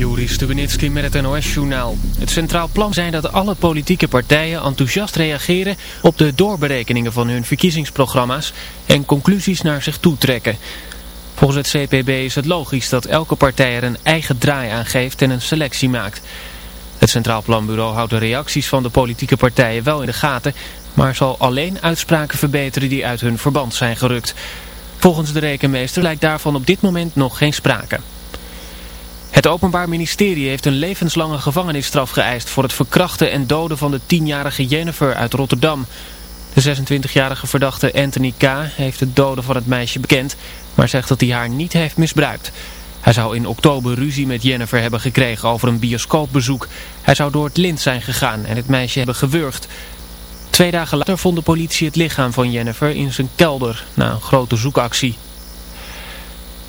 Juri Stubenitski met het NOS-journaal. Het centraal plan zijn dat alle politieke partijen enthousiast reageren op de doorberekeningen van hun verkiezingsprogramma's en conclusies naar zich toe trekken. Volgens het CPB is het logisch dat elke partij er een eigen draai aan geeft en een selectie maakt. Het Centraal Planbureau houdt de reacties van de politieke partijen wel in de gaten, maar zal alleen uitspraken verbeteren die uit hun verband zijn gerukt. Volgens de rekenmeester lijkt daarvan op dit moment nog geen sprake. Het Openbaar Ministerie heeft een levenslange gevangenisstraf geëist voor het verkrachten en doden van de 10-jarige Jennifer uit Rotterdam. De 26-jarige verdachte Anthony K. heeft het doden van het meisje bekend, maar zegt dat hij haar niet heeft misbruikt. Hij zou in oktober ruzie met Jennifer hebben gekregen over een bioscoopbezoek. Hij zou door het lint zijn gegaan en het meisje hebben gewurgd. Twee dagen later vond de politie het lichaam van Jennifer in zijn kelder na een grote zoekactie.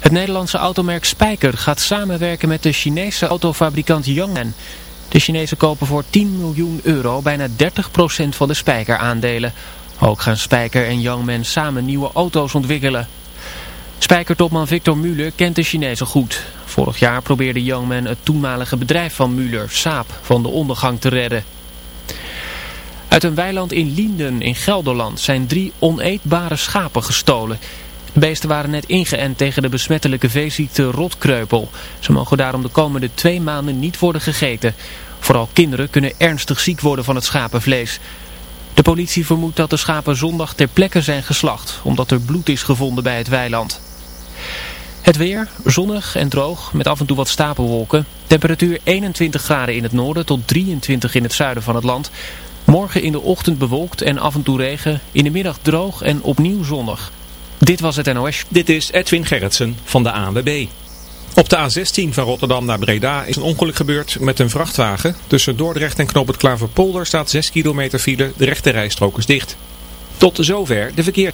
Het Nederlandse automerk Spijker gaat samenwerken met de Chinese autofabrikant Yangmen. De Chinezen kopen voor 10 miljoen euro bijna 30% van de Spijker-aandelen. Ook gaan Spijker en Yangmen samen nieuwe auto's ontwikkelen. Spijkertopman Victor Muller kent de Chinezen goed. Vorig jaar probeerde Yangmen het toenmalige bedrijf van Muller, Saab, van de ondergang te redden. Uit een weiland in Lienden in Gelderland zijn drie oneetbare schapen gestolen. Beesten waren net ingeënt tegen de besmettelijke veeziekte rotkreupel. Ze mogen daarom de komende twee maanden niet worden gegeten. Vooral kinderen kunnen ernstig ziek worden van het schapenvlees. De politie vermoedt dat de schapen zondag ter plekke zijn geslacht, omdat er bloed is gevonden bij het weiland. Het weer, zonnig en droog, met af en toe wat stapelwolken. Temperatuur 21 graden in het noorden tot 23 in het zuiden van het land. Morgen in de ochtend bewolkt en af en toe regen. In de middag droog en opnieuw zonnig. Dit was het NOS. Dit is Edwin Gerritsen van de ANWB. Op de A16 van Rotterdam naar Breda is een ongeluk gebeurd met een vrachtwagen. Tussen Dordrecht en Knoop het Klaverpolder staat 6 kilometer file. De rechte rijstrook is dicht. Tot zover de verkeer.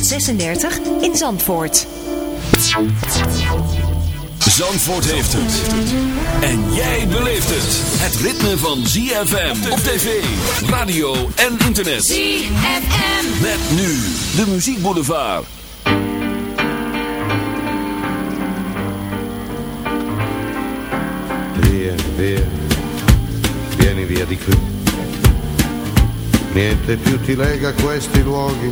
36 in Zandvoort. Zandvoort. Heeft het. En jij beleeft het. Het ritme van ZFM op tv, radio en internet. ZFM. Met nu de muziekboulevard. Via, via, vieni via di qui. Niente più ti lega questi luoghi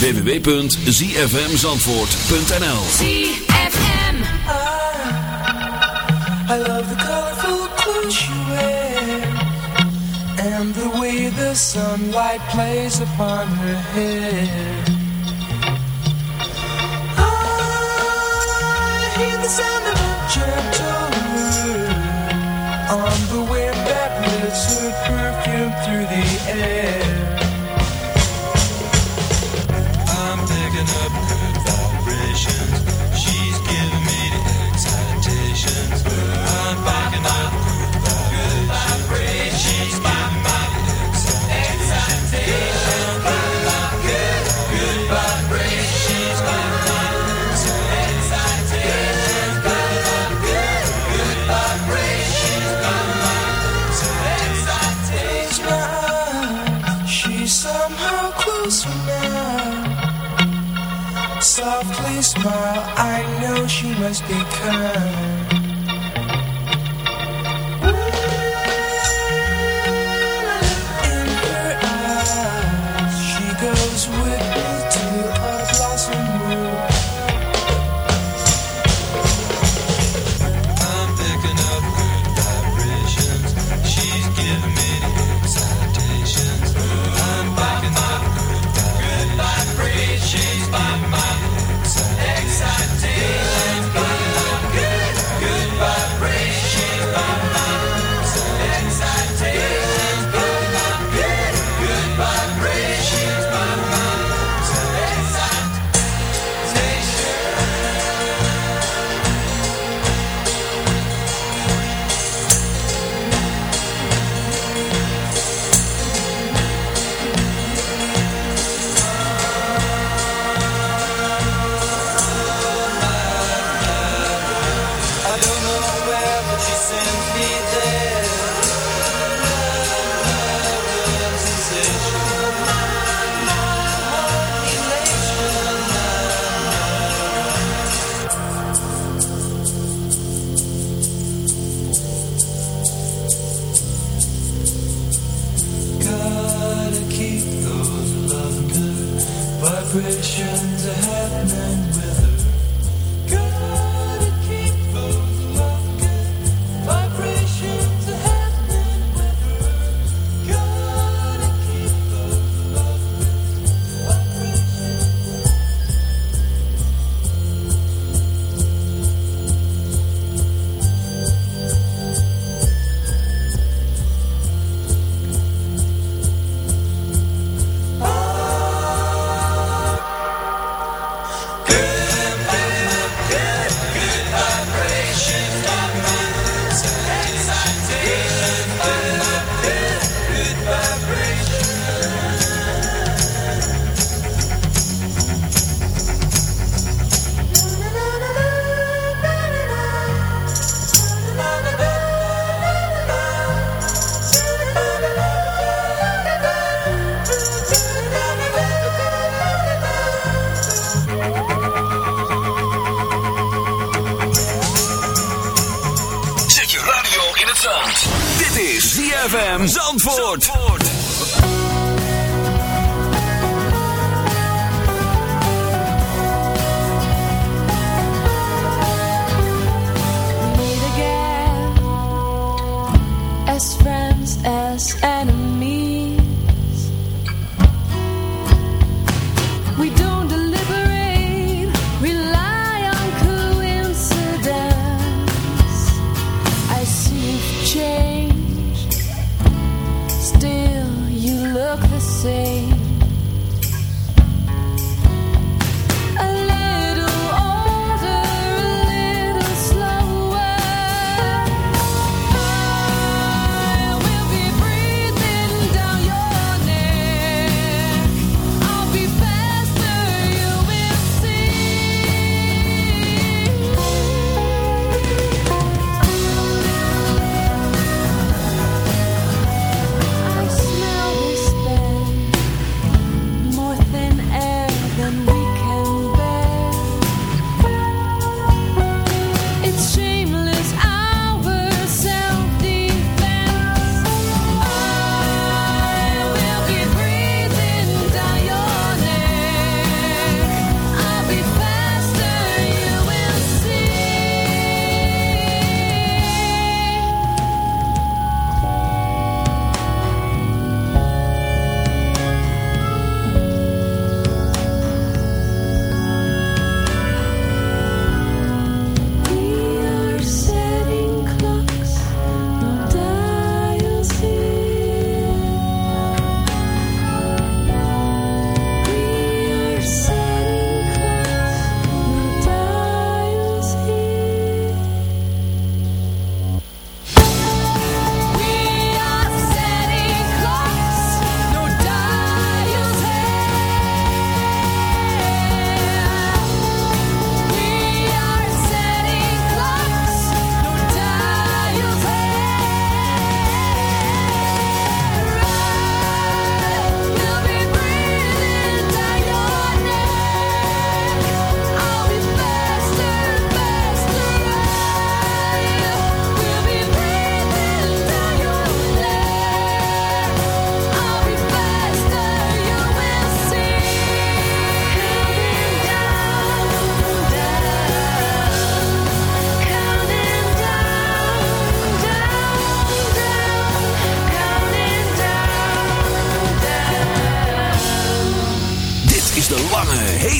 www.zfmzandvoort.nl ZFM. I, I love the colorful clothes you wear And the way the sunlight plays upon her hair. because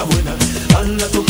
cosa buena. Anda tu